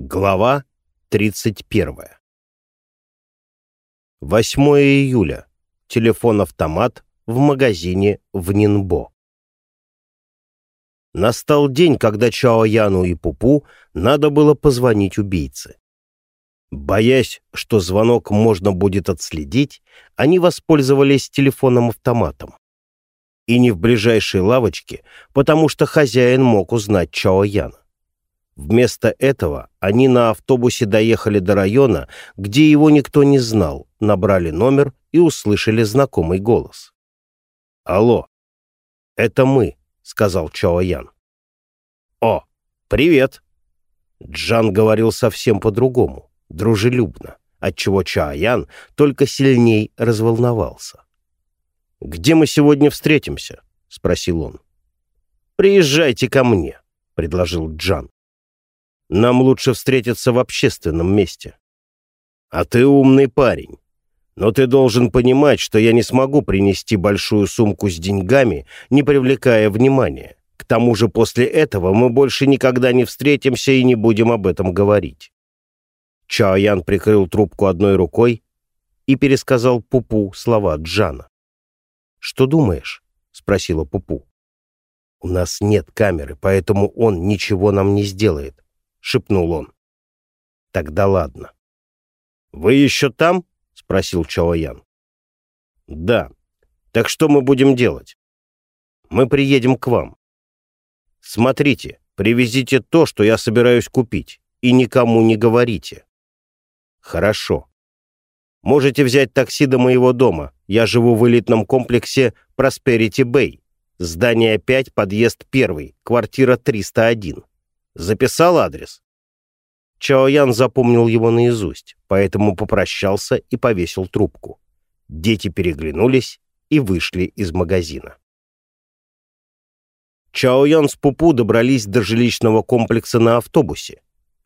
Глава 31. 8 июля. Телефон-автомат в магазине в Нинбо. Настал день, когда Чао Яну и Пупу надо было позвонить убийце. Боясь, что звонок можно будет отследить, они воспользовались телефоном-автоматом. И не в ближайшей лавочке, потому что хозяин мог узнать Чао Яна. Вместо этого они на автобусе доехали до района, где его никто не знал, набрали номер и услышали знакомый голос. «Алло, это мы», — сказал Чао Ян. «О, привет!» Джан говорил совсем по-другому, дружелюбно, отчего Чао Ян только сильней разволновался. «Где мы сегодня встретимся?» — спросил он. «Приезжайте ко мне», — предложил Джан. Нам лучше встретиться в общественном месте. А ты умный парень. Но ты должен понимать, что я не смогу принести большую сумку с деньгами, не привлекая внимания. К тому же после этого мы больше никогда не встретимся и не будем об этом говорить. Чао Ян прикрыл трубку одной рукой и пересказал Пупу слова Джана. «Что думаешь?» — спросила Пупу. «У нас нет камеры, поэтому он ничего нам не сделает. — шепнул он. «Тогда ладно». «Вы еще там?» — спросил Чаоян. «Да. Так что мы будем делать?» «Мы приедем к вам. Смотрите, привезите то, что я собираюсь купить, и никому не говорите». «Хорошо. Можете взять такси до моего дома. Я живу в элитном комплексе Prosperity Bay. Здание 5, подъезд 1, квартира 301. Записал адрес?» Чао Ян запомнил его наизусть, поэтому попрощался и повесил трубку. Дети переглянулись и вышли из магазина. Чао Ян с Пупу добрались до жилищного комплекса на автобусе.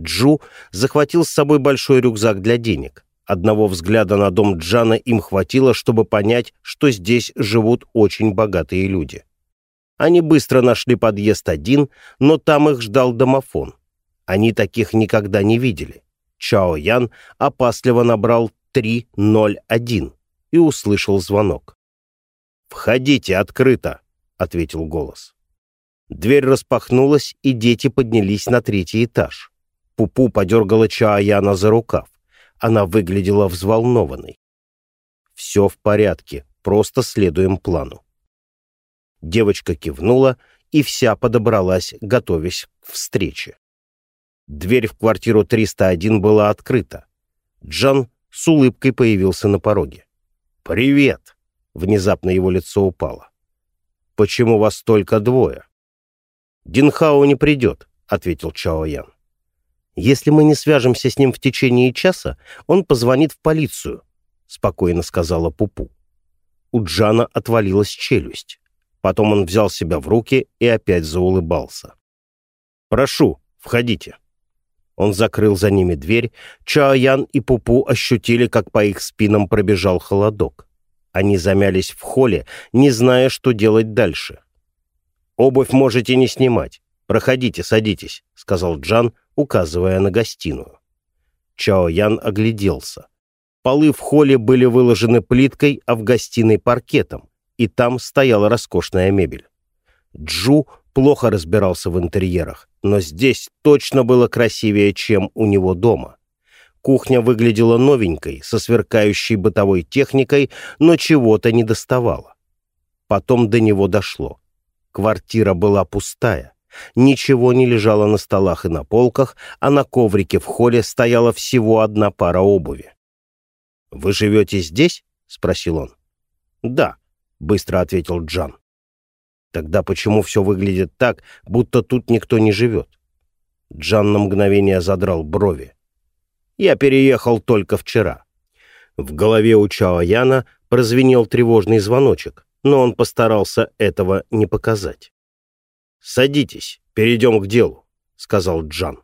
Джу захватил с собой большой рюкзак для денег. Одного взгляда на дом Джана им хватило, чтобы понять, что здесь живут очень богатые люди. Они быстро нашли подъезд один, но там их ждал домофон. Они таких никогда не видели. Чао Ян опасливо набрал 301 и услышал звонок. «Входите, открыто!» — ответил голос. Дверь распахнулась, и дети поднялись на третий этаж. Пупу подергала Чао Яна за рукав. Она выглядела взволнованной. «Все в порядке, просто следуем плану». Девочка кивнула и вся подобралась, готовясь к встрече. Дверь в квартиру 301 была открыта. Джан с улыбкой появился на пороге. «Привет!» — внезапно его лицо упало. «Почему вас только двое?» «Динхао не придет», — ответил Чао Ян. «Если мы не свяжемся с ним в течение часа, он позвонит в полицию», — спокойно сказала Пупу. У Джана отвалилась челюсть. Потом он взял себя в руки и опять заулыбался. «Прошу, входите». Он закрыл за ними дверь. Чаоян и Пупу ощутили, как по их спинам пробежал холодок. Они замялись в холле, не зная, что делать дальше. «Обувь можете не снимать. Проходите, садитесь», — сказал Джан, указывая на гостиную. Чао Ян огляделся. Полы в холле были выложены плиткой, а в гостиной — паркетом и там стояла роскошная мебель. Джу плохо разбирался в интерьерах, но здесь точно было красивее, чем у него дома. Кухня выглядела новенькой, со сверкающей бытовой техникой, но чего-то не доставало. Потом до него дошло. Квартира была пустая. Ничего не лежало на столах и на полках, а на коврике в холле стояла всего одна пара обуви. «Вы живете здесь?» — спросил он. «Да», — быстро ответил Джан. «Тогда почему все выглядит так, будто тут никто не живет?» Джан на мгновение задрал брови. «Я переехал только вчера». В голове у Чао Яна прозвенел тревожный звоночек, но он постарался этого не показать. «Садитесь, перейдем к делу», — сказал Джан.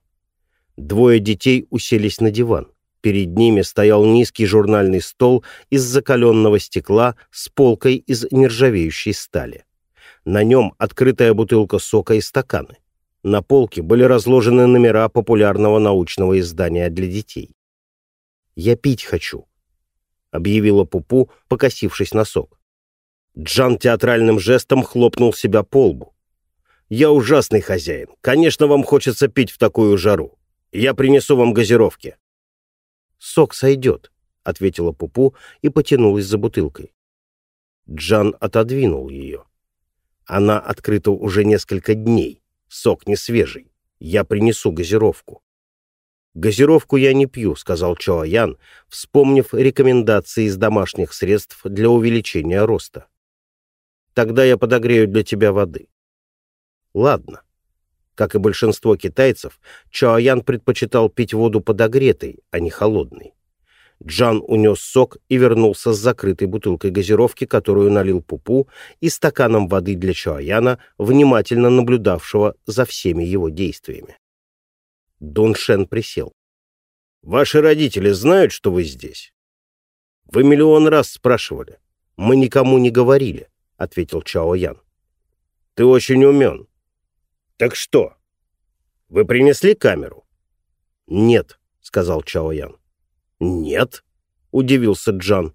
Двое детей уселись на диван. Перед ними стоял низкий журнальный стол из закаленного стекла с полкой из нержавеющей стали. На нем открытая бутылка сока и стаканы. На полке были разложены номера популярного научного издания для детей. «Я пить хочу», — объявила Пупу, покосившись на сок. Джан театральным жестом хлопнул себя по лбу. «Я ужасный хозяин. Конечно, вам хочется пить в такую жару. Я принесу вам газировки». «Сок сойдет», — ответила Пупу и потянулась за бутылкой. Джан отодвинул ее. «Она открыта уже несколько дней. Сок не свежий. Я принесу газировку». «Газировку я не пью», — сказал Чоа Ян, вспомнив рекомендации из домашних средств для увеличения роста. «Тогда я подогрею для тебя воды». «Ладно». Как и большинство китайцев, Чоа Ян предпочитал пить воду подогретой, а не холодной. Джан унес сок и вернулся с закрытой бутылкой газировки, которую налил Пупу, и стаканом воды для Чуаяна, внимательно наблюдавшего за всеми его действиями. Дон Шен присел. «Ваши родители знают, что вы здесь?» «Вы миллион раз спрашивали. Мы никому не говорили», — ответил Чао Ян. «Ты очень умен. Так что? Вы принесли камеру?» «Нет», — сказал Чао Ян. «Нет», — удивился Джан.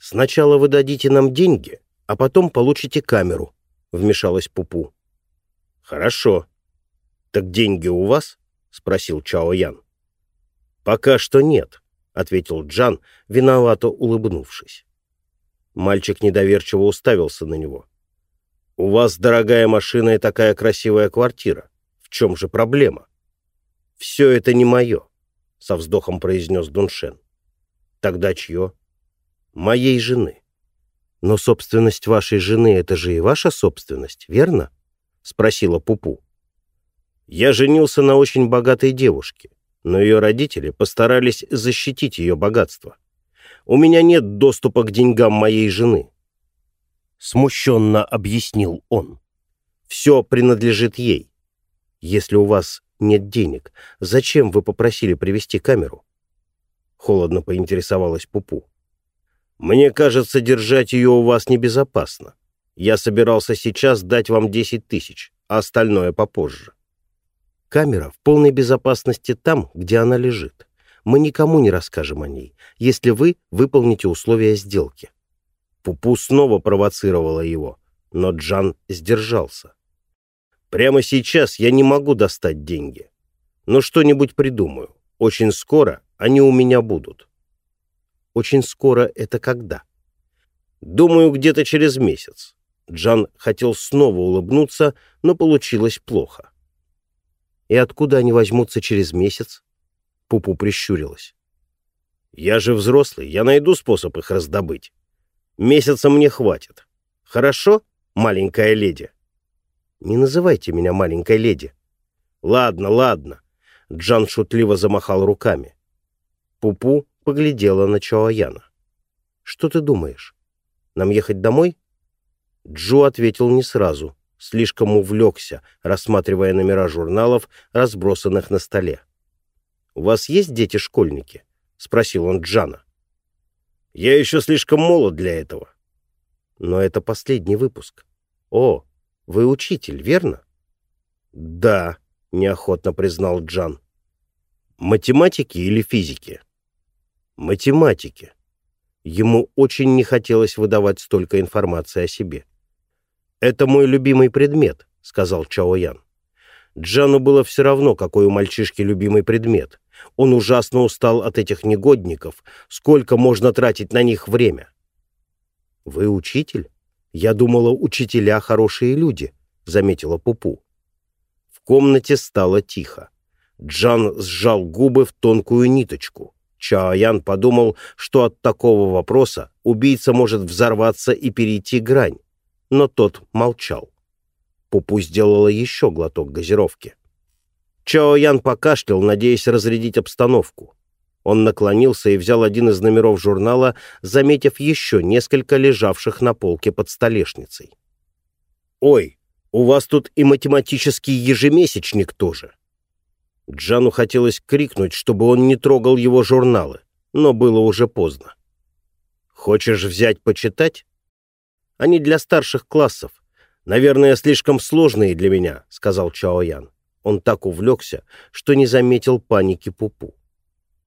«Сначала вы дадите нам деньги, а потом получите камеру», — вмешалась Пупу. «Хорошо. Так деньги у вас?» — спросил Чао Ян. «Пока что нет», — ответил Джан, виновато улыбнувшись. Мальчик недоверчиво уставился на него. «У вас дорогая машина и такая красивая квартира. В чем же проблема?» «Все это не мое. — со вздохом произнес Дуншен. «Тогда чье?» «Моей жены». «Но собственность вашей жены — это же и ваша собственность, верно?» — спросила Пупу. «Я женился на очень богатой девушке, но ее родители постарались защитить ее богатство. У меня нет доступа к деньгам моей жены». Смущенно объяснил он. «Все принадлежит ей. Если у вас нет денег. Зачем вы попросили привезти камеру?» Холодно поинтересовалась Пупу. «Мне кажется, держать ее у вас небезопасно. Я собирался сейчас дать вам 10 тысяч, а остальное попозже». «Камера в полной безопасности там, где она лежит. Мы никому не расскажем о ней, если вы выполните условия сделки». Пупу снова провоцировала его, но Джан сдержался. Прямо сейчас я не могу достать деньги. Но что-нибудь придумаю. Очень скоро они у меня будут. Очень скоро это когда? Думаю, где-то через месяц. Джан хотел снова улыбнуться, но получилось плохо. И откуда они возьмутся через месяц? Пупу прищурилась. Я же взрослый, я найду способ их раздобыть. Месяца мне хватит. Хорошо, маленькая леди? Не называйте меня маленькой леди. Ладно, ладно. Джан шутливо замахал руками. Пупу поглядела на Чоаяна. Что ты думаешь? Нам ехать домой? Джо ответил не сразу, слишком увлекся, рассматривая номера журналов, разбросанных на столе. «У вас есть дети-школьники?» — спросил он Джана. «Я еще слишком молод для этого». «Но это последний выпуск». «О, вы учитель, верно? Да, неохотно признал Джан. Математики или физики? Математики. Ему очень не хотелось выдавать столько информации о себе. «Это мой любимый предмет», — сказал Чао Ян. Джану было все равно, какой у мальчишки любимый предмет. Он ужасно устал от этих негодников. Сколько можно тратить на них время? «Вы учитель?» «Я думала, учителя хорошие люди», — заметила Пупу. В комнате стало тихо. Джан сжал губы в тонкую ниточку. Чаоян подумал, что от такого вопроса убийца может взорваться и перейти грань, но тот молчал. Пупу сделала еще глоток газировки. Чао Ян покашлял, надеясь разрядить обстановку. Он наклонился и взял один из номеров журнала, заметив еще несколько лежавших на полке под столешницей. «Ой, у вас тут и математический ежемесячник тоже!» Джану хотелось крикнуть, чтобы он не трогал его журналы, но было уже поздно. «Хочешь взять почитать?» «Они для старших классов. Наверное, слишком сложные для меня», — сказал Чао Ян. Он так увлекся, что не заметил паники Пупу.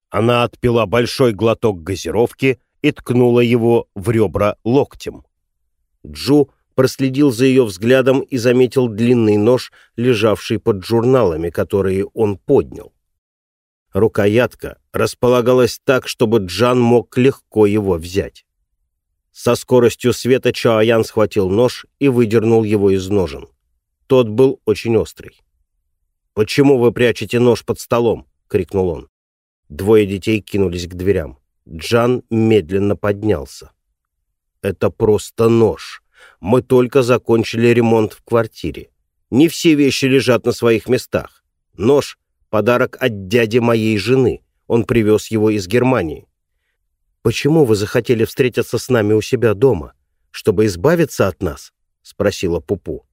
Она отпила большой глоток газировки и ткнула его в ребра локтем. Джу проследил за ее взглядом и заметил длинный нож, лежавший под журналами, которые он поднял. Рукоятка располагалась так, чтобы Джан мог легко его взять. Со скоростью света Чаоян схватил нож и выдернул его из ножен. Тот был очень острый. «Почему вы прячете нож под столом?» — крикнул он. Двое детей кинулись к дверям. Джан медленно поднялся. «Это просто нож. Мы только закончили ремонт в квартире. Не все вещи лежат на своих местах. Нож — подарок от дяди моей жены. Он привез его из Германии. «Почему вы захотели встретиться с нами у себя дома? Чтобы избавиться от нас?» — спросила Пупу.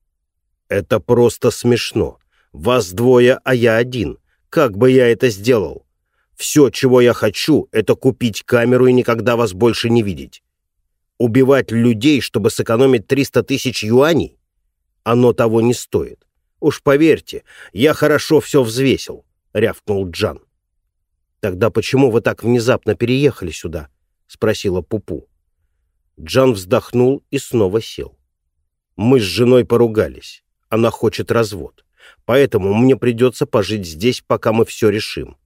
«Это просто смешно. Вас двое, а я один. Как бы я это сделал? Все, чего я хочу, это купить камеру и никогда вас больше не видеть. Убивать людей, чтобы сэкономить 300 тысяч юаней? Оно того не стоит. Уж поверьте, я хорошо все взвесил», — рявкнул Джан. «Тогда почему вы так внезапно переехали сюда?» — спросила Пупу. Джан вздохнул и снова сел. «Мы с женой поругались. Она хочет развод. Поэтому мне придется пожить здесь, пока мы все решим.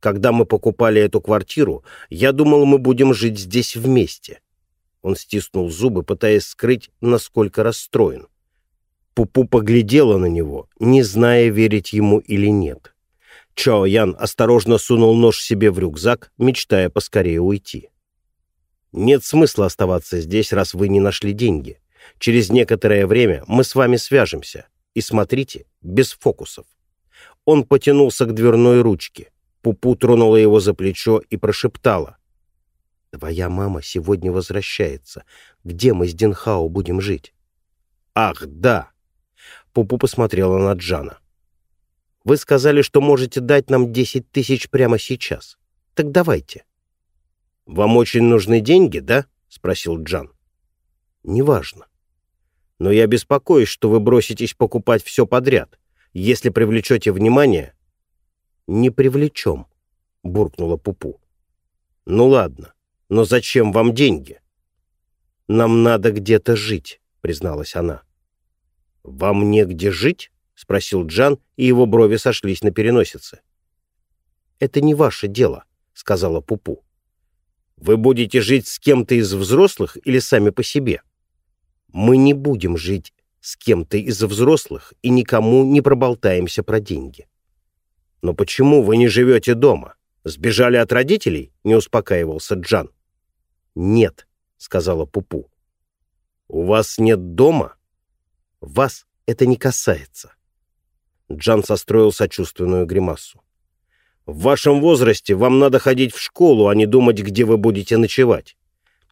Когда мы покупали эту квартиру, я думал, мы будем жить здесь вместе». Он стиснул зубы, пытаясь скрыть, насколько расстроен. Пупу поглядела на него, не зная, верить ему или нет. Чао Ян осторожно сунул нож себе в рюкзак, мечтая поскорее уйти. «Нет смысла оставаться здесь, раз вы не нашли деньги. Через некоторое время мы с вами свяжемся. И смотрите, без фокусов. Он потянулся к дверной ручке. Пупу тронула его за плечо и прошептала. «Твоя мама сегодня возвращается. Где мы с Динхао будем жить?» «Ах, да!» Пупу посмотрела на Джана. «Вы сказали, что можете дать нам десять тысяч прямо сейчас. Так давайте». «Вам очень нужны деньги, да?» — спросил Джан. «Неважно но я беспокоюсь, что вы броситесь покупать все подряд. Если привлечете внимание...» «Не привлечем», — буркнула Пупу. «Ну ладно, но зачем вам деньги?» «Нам надо где-то жить», — призналась она. «Вам негде жить?» — спросил Джан, и его брови сошлись на переносице. «Это не ваше дело», — сказала Пупу. «Вы будете жить с кем-то из взрослых или сами по себе?» Мы не будем жить с кем-то из взрослых и никому не проболтаемся про деньги. Но почему вы не живете дома? Сбежали от родителей? Не успокаивался Джан. Нет, сказала Пупу. У вас нет дома? Вас это не касается. Джан состроил сочувственную гримасу. В вашем возрасте вам надо ходить в школу, а не думать, где вы будете ночевать.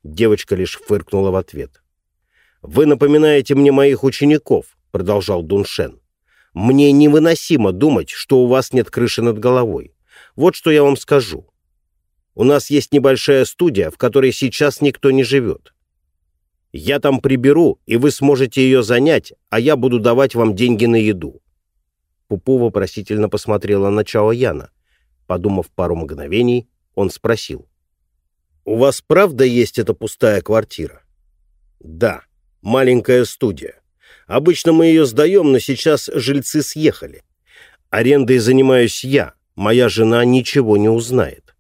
Девочка лишь фыркнула в ответ. «Вы напоминаете мне моих учеников», — продолжал Дуншен. «Мне невыносимо думать, что у вас нет крыши над головой. Вот что я вам скажу. У нас есть небольшая студия, в которой сейчас никто не живет. Я там приберу, и вы сможете ее занять, а я буду давать вам деньги на еду». Пупу вопросительно посмотрела на Чао Яна. Подумав пару мгновений, он спросил. «У вас правда есть эта пустая квартира?» «Да», маленькая студия. Обычно мы ее сдаем, но сейчас жильцы съехали. Арендой занимаюсь я, моя жена ничего не узнает.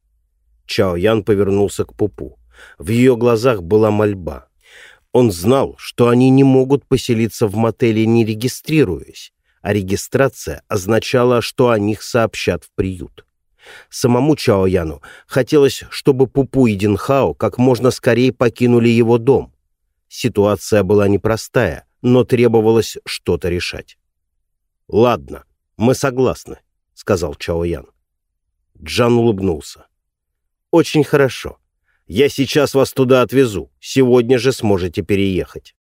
Чао Ян повернулся к Пупу. В ее глазах была мольба. Он знал, что они не могут поселиться в мотеле, не регистрируясь, а регистрация означала, что о них сообщат в приют. Самому Чао Яну хотелось, чтобы Пупу и Динхао как можно скорее покинули его дом, Ситуация была непростая, но требовалось что-то решать. «Ладно, мы согласны», — сказал Чао. Джан улыбнулся. «Очень хорошо. Я сейчас вас туда отвезу. Сегодня же сможете переехать».